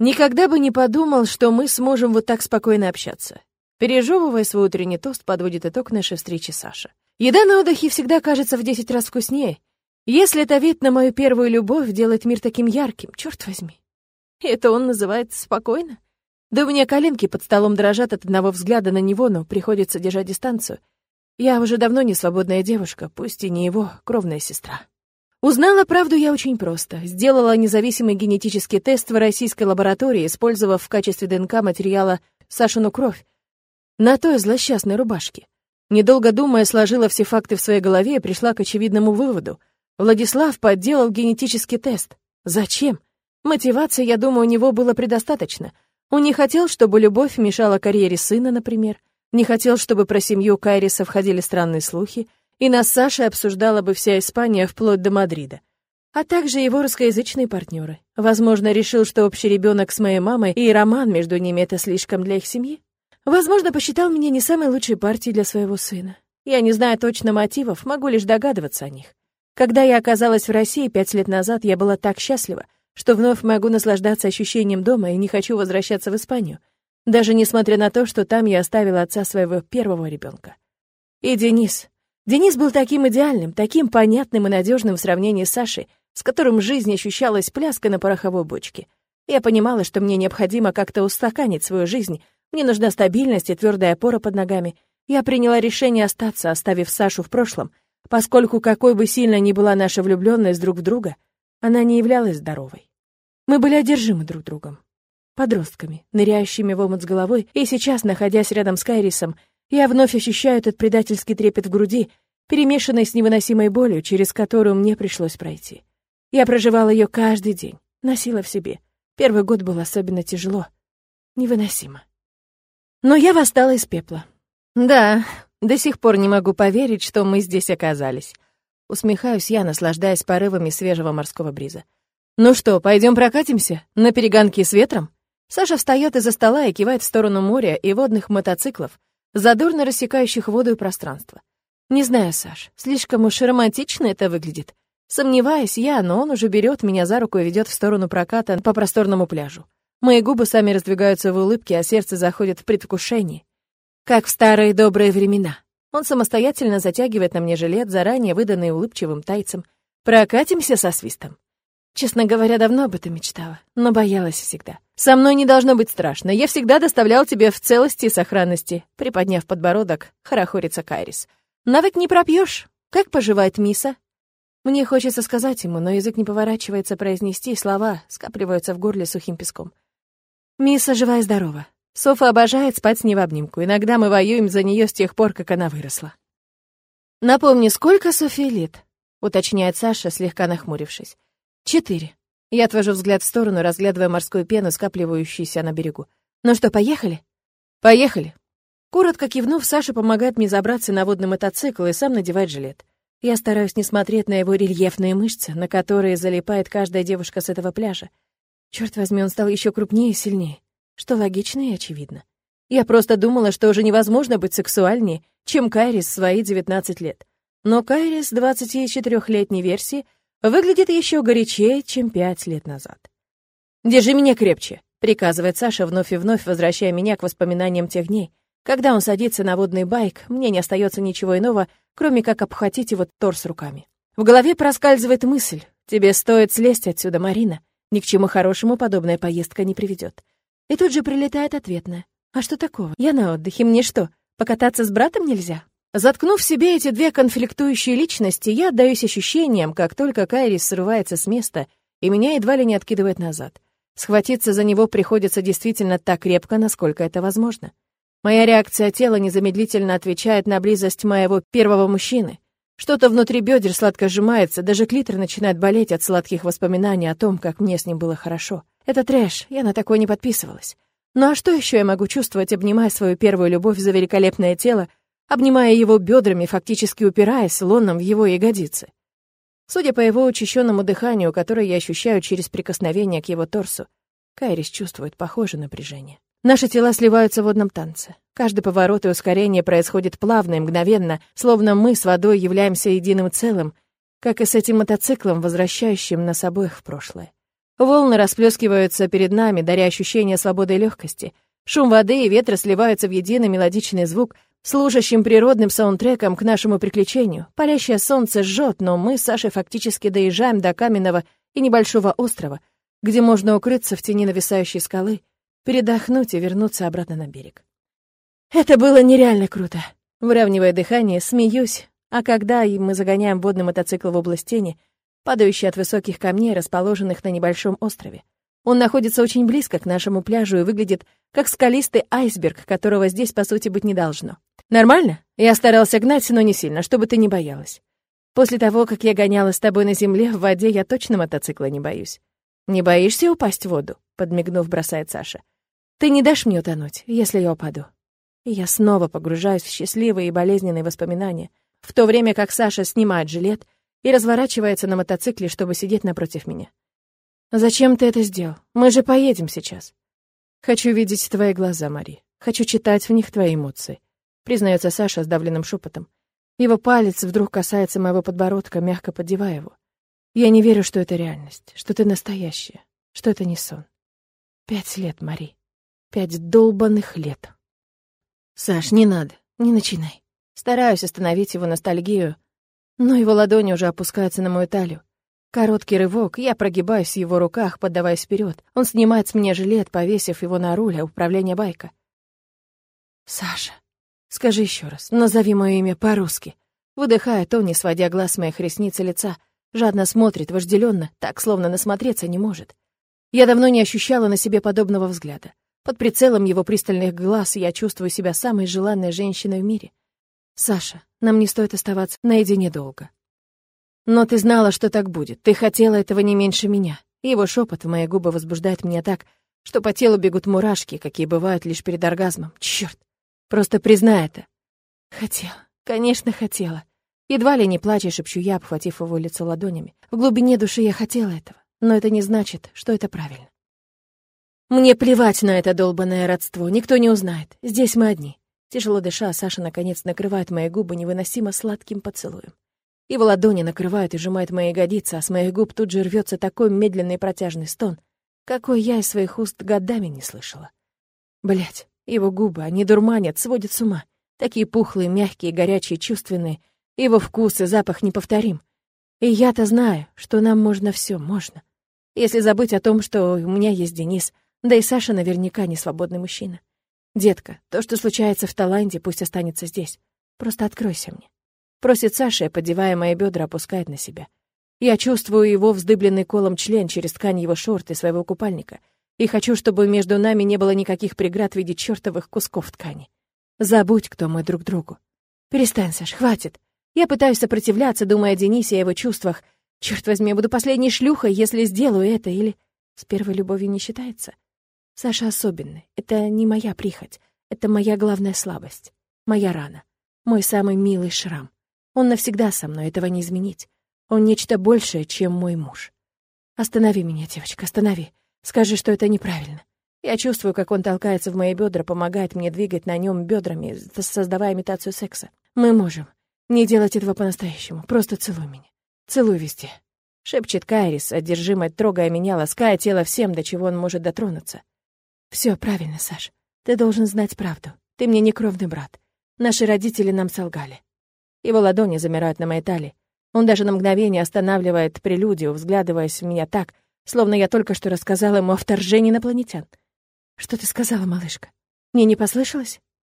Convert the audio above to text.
Никогда бы не подумал, что мы сможем вот так спокойно общаться. Пережевывая свой утренний тост, подводит итог нашей встречи Саша. Еда на отдыхе всегда кажется в десять раз вкуснее. Если это вид на мою первую любовь, делает мир таким ярким, черт возьми. Это он называет спокойно? Да у меня коленки под столом дрожат от одного взгляда на него, но приходится держать дистанцию. Я уже давно не свободная девушка, пусть и не его кровная сестра. Узнала правду я очень просто. Сделала независимый генетический тест в российской лаборатории, использовав в качестве ДНК материала Сашину кровь на той злосчастной рубашке. Недолго думая, сложила все факты в своей голове и пришла к очевидному выводу. Владислав подделал генетический тест. Зачем? Мотивации, я думаю, у него было предостаточно — он не хотел, чтобы любовь мешала карьере сына, например, не хотел, чтобы про семью Кайриса входили странные слухи, и нас с Сашей обсуждала бы вся Испания вплоть до Мадрида. А также его русскоязычные партнеры. Возможно, решил, что общий ребенок с моей мамой и роман между ними — это слишком для их семьи. Возможно, посчитал меня не самой лучшей партией для своего сына. Я не знаю точно мотивов, могу лишь догадываться о них. Когда я оказалась в России пять лет назад, я была так счастлива, что вновь могу наслаждаться ощущением дома и не хочу возвращаться в Испанию, даже несмотря на то, что там я оставила отца своего первого ребенка. И Денис. Денис был таким идеальным, таким понятным и надежным в сравнении с Сашей, с которым жизнь ощущалась пляской на пороховой бочке. Я понимала, что мне необходимо как-то устаканить свою жизнь, мне нужна стабильность и твердая опора под ногами. Я приняла решение остаться, оставив Сашу в прошлом, поскольку какой бы сильно ни была наша влюбленность друг в друга — она не являлась здоровой. Мы были одержимы друг другом. Подростками, ныряющими в омут с головой, и сейчас, находясь рядом с Кайрисом, я вновь ощущаю этот предательский трепет в груди, перемешанный с невыносимой болью, через которую мне пришлось пройти. Я проживала ее каждый день, носила в себе. Первый год был особенно тяжело, невыносимо. Но я восстала из пепла. Да, до сих пор не могу поверить, что мы здесь оказались. Усмехаюсь я, наслаждаясь порывами свежего морского бриза. «Ну что, пойдем прокатимся? На перегонки с ветром?» Саша встает из-за стола и кивает в сторону моря и водных мотоциклов, задорно рассекающих воду и пространство. «Не знаю, Саш, слишком уж романтично это выглядит. Сомневаюсь я, но он уже берет меня за руку и ведет в сторону проката по просторному пляжу. Мои губы сами раздвигаются в улыбке, а сердце заходит в предвкушение. Как в старые добрые времена. Он самостоятельно затягивает на мне жилет, заранее выданный улыбчивым тайцем. Прокатимся со свистом. Честно говоря, давно об этом мечтала, но боялась всегда. Со мной не должно быть страшно. Я всегда доставлял тебе в целости и сохранности. Приподняв подбородок, хорохорится Кайрис. Навык не пропьешь. Как поживает Миса? Мне хочется сказать ему, но язык не поворачивается произнести, слова скапливаются в горле сухим песком. Миса жива и здорова. Софа обожает спать с ней в обнимку. Иногда мы воюем за нее с тех пор, как она выросла. «Напомни, сколько Софии лет?» — уточняет Саша, слегка нахмурившись. «Четыре». Я отвожу взгляд в сторону, разглядывая морскую пену, скапливающуюся на берегу. «Ну что, поехали?» «Поехали». Коротко кивнув, Саша помогает мне забраться на водный мотоцикл и сам надевает жилет. Я стараюсь не смотреть на его рельефные мышцы, на которые залипает каждая девушка с этого пляжа. Черт возьми, он стал еще крупнее и сильнее что логично и очевидно. Я просто думала, что уже невозможно быть сексуальнее, чем Кайрис в свои 19 лет. Но Кайрис 24-летней версии выглядит еще горячее, чем 5 лет назад. «Держи меня крепче», — приказывает Саша, вновь и вновь возвращая меня к воспоминаниям тех дней. Когда он садится на водный байк, мне не остается ничего иного, кроме как обхватить его торс руками. В голове проскальзывает мысль. «Тебе стоит слезть отсюда, Марина. Ни к чему хорошему подобная поездка не приведет. И тут же прилетает ответная. «А что такого? Я на отдыхе, мне что, покататься с братом нельзя?» Заткнув себе эти две конфликтующие личности, я отдаюсь ощущениям, как только Кайрис срывается с места, и меня едва ли не откидывает назад. Схватиться за него приходится действительно так крепко, насколько это возможно. Моя реакция тела незамедлительно отвечает на близость моего первого мужчины. Что-то внутри бедер сладко сжимается, даже клитор начинает болеть от сладких воспоминаний о том, как мне с ним было хорошо. Это трэш, я на такое не подписывалась. Ну а что еще я могу чувствовать, обнимая свою первую любовь за великолепное тело, обнимая его бедрами, фактически упираясь лоном в его ягодицы? Судя по его учащенному дыханию, которое я ощущаю через прикосновение к его торсу, Кайрис чувствует похожее напряжение. Наши тела сливаются в водном танце. Каждый поворот и ускорение происходит плавно и мгновенно, словно мы с водой являемся единым целым, как и с этим мотоциклом, возвращающим нас обоих в прошлое. Волны расплескиваются перед нами, даря ощущение свободы и легкости. Шум воды и ветра сливаются в единый мелодичный звук, служащим природным саундтреком к нашему приключению. Палящее солнце жжет, но мы с Сашей фактически доезжаем до каменного и небольшого острова, где можно укрыться в тени нависающей скалы, передохнуть и вернуться обратно на берег. Это было нереально круто. Выравнивая дыхание, смеюсь, а когда мы загоняем водный мотоцикл в область тени, падающий от высоких камней, расположенных на небольшом острове. Он находится очень близко к нашему пляжу и выглядит как скалистый айсберг, которого здесь, по сути, быть не должно. Нормально? Я старался гнать, но не сильно, чтобы ты не боялась. После того, как я гоняла с тобой на земле, в воде я точно мотоцикла не боюсь. Не боишься упасть в воду? Подмигнув, бросает Саша. Ты не дашь мне утонуть, если я упаду. И я снова погружаюсь в счастливые и болезненные воспоминания, в то время как Саша снимает жилет и разворачивается на мотоцикле, чтобы сидеть напротив меня. «Зачем ты это сделал? Мы же поедем сейчас». «Хочу видеть твои глаза, Мари. Хочу читать в них твои эмоции», — признается Саша сдавленным шепотом. Его палец вдруг касается моего подбородка, мягко поддевая его. «Я не верю, что это реальность, что ты настоящая, что это не сон. Пять лет, Мари. Пять долбанных лет». «Саш, не надо, не начинай». Стараюсь остановить его ностальгию, но его ладони уже опускаются на мою талию. Короткий рывок, я прогибаюсь в его руках, поддаваясь вперед. Он снимает с меня жилет, повесив его на руль управления байка. «Саша, скажи еще раз, назови мое имя по-русски». Выдыхает он, не сводя глаз моих ресниц и лица. Жадно смотрит, вожделенно, так, словно насмотреться не может. Я давно не ощущала на себе подобного взгляда. Под прицелом его пристальных глаз я чувствую себя самой желанной женщиной в мире. Саша, нам не стоит оставаться наедине долго. Но ты знала, что так будет. Ты хотела этого не меньше меня. Его шепот в мои губы возбуждает меня так, что по телу бегут мурашки, какие бывают лишь перед оргазмом. Черт! Просто признай это. Хотела. Конечно, хотела. Едва ли не плачешь, шепчу я, обхватив его лицо ладонями. В глубине души я хотела этого, но это не значит, что это правильно. Мне плевать на это долбанное родство, никто не узнает. Здесь мы одни. Тяжело дыша, Саша наконец накрывает мои губы невыносимо сладким поцелуем. Его ладони накрывают и сжимают мои ягодицы, а с моих губ тут же рвется такой медленный протяжный стон, какой я из своих уст годами не слышала. Блять, его губы, они дурманят, сводят с ума. Такие пухлые, мягкие, горячие, чувственные. Его вкус и запах неповторим. И я-то знаю, что нам можно все, можно. Если забыть о том, что у меня есть Денис, да и Саша наверняка не свободный мужчина. «Детка, то, что случается в Таланде, пусть останется здесь. Просто откройся мне». Просит Саша, и, поддевая мои бедра, опускает на себя. Я чувствую его вздыбленный колом член через ткань его шорт и своего купальника. И хочу, чтобы между нами не было никаких преград в виде чертовых кусков ткани. Забудь, кто мы друг другу. Перестань, Саш, хватит. Я пытаюсь сопротивляться, думая о Денисе и его чувствах. Черт возьми, я буду последней шлюхой, если сделаю это, или... С первой любовью не считается? Саша особенный. Это не моя прихоть. Это моя главная слабость. Моя рана. Мой самый милый шрам. Он навсегда со мной, этого не изменить. Он нечто большее, чем мой муж. Останови меня, девочка, останови. Скажи, что это неправильно. Я чувствую, как он толкается в мои бедра, помогает мне двигать на нем бедрами, создавая имитацию секса. Мы можем. Не делать этого по-настоящему. Просто целуй меня. Целуй везде. Шепчет Кайрис, одержимая, трогая меня, лаская тело всем, до чего он может дотронуться. Все правильно, Саш. Ты должен знать правду. Ты мне не кровный брат. Наши родители нам солгали. Его ладони замирают на моей талии. Он даже на мгновение останавливает прелюдию, взглядываясь в меня так, словно я только что рассказала ему о вторжении инопланетян. Что ты сказала, малышка? Мне не послышалось?